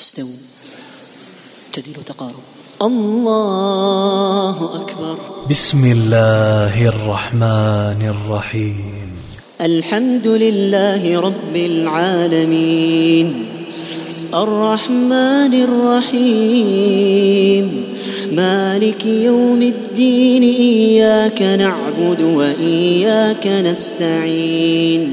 استووا. تديل تقارب. الله أكبر. بسم الله الرحمن الرحيم. الحمد لله رب العالمين. الرحمن الرحيم. مالك يوم الدين. إياك نعبد وإياك نستعين.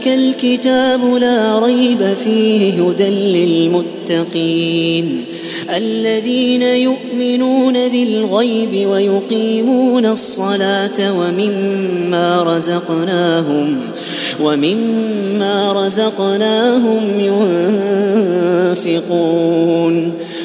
ذلك الكتاب لا ريب فيه هدى للمتقين الذين يؤمنون بالغيب ويقيمون الصلاة ومما رزقناهم ومما رزقناهم ينفقون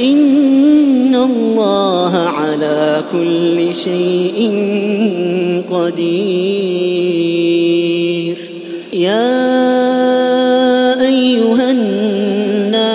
إن الله على كل شيء قدير. يا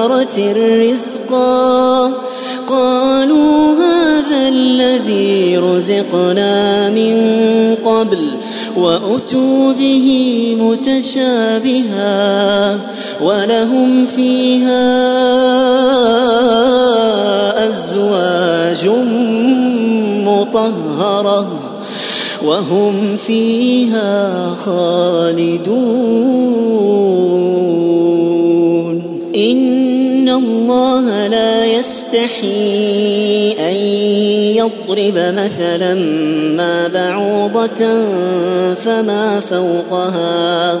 ثمرة رزقا قالوا هذا الذي رزقنا من قبل وأتوا به متشابها ولهم فيها أزواج مطهرة وهم فيها خالدون. إن الله لا يستحي أن يضرب مثلا ما بعوضة فما فوقها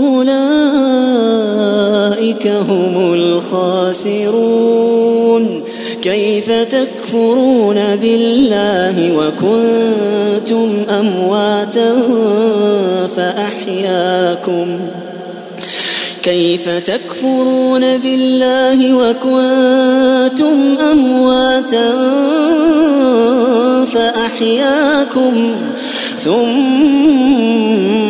أولئك هم الخاسرون. كيف تكفرون بالله وكنتم أمواتا فأحياكم؟ كيف تكفرون بالله وكنتم أمواتا فأحياكم؟ ثم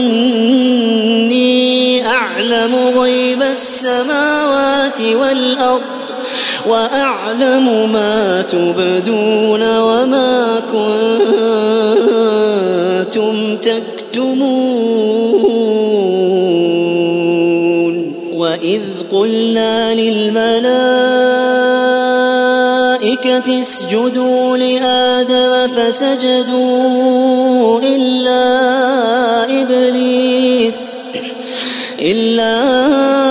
السماوات والأرض وأعلم ما تبدون وما كنتم تكتمون وإذ قلنا للملائكة اسجدوا لآدم فسجدوا إلا إبليس إلا إبليس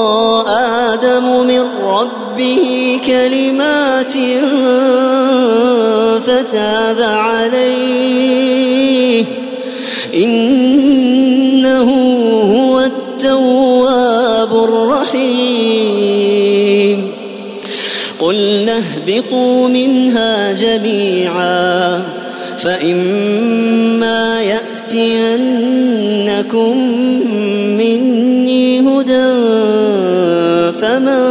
ربه كلمات فتاب عليه إنه هو التواب الرحيم قلنا اهبطوا منها جميعا فإما يأتينكم مني هدى فمن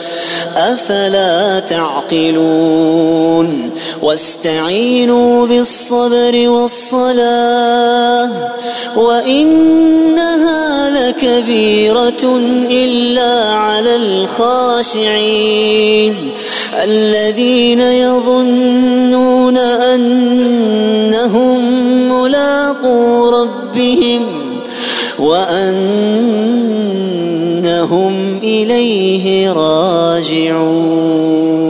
أفلا تعقلون واستعينوا بالصبر والصلاة وإنها لكبيرة إلا على الخاشعين الذين يظنون أنهم ملاقو ربهم وأنهم إليه راجعون.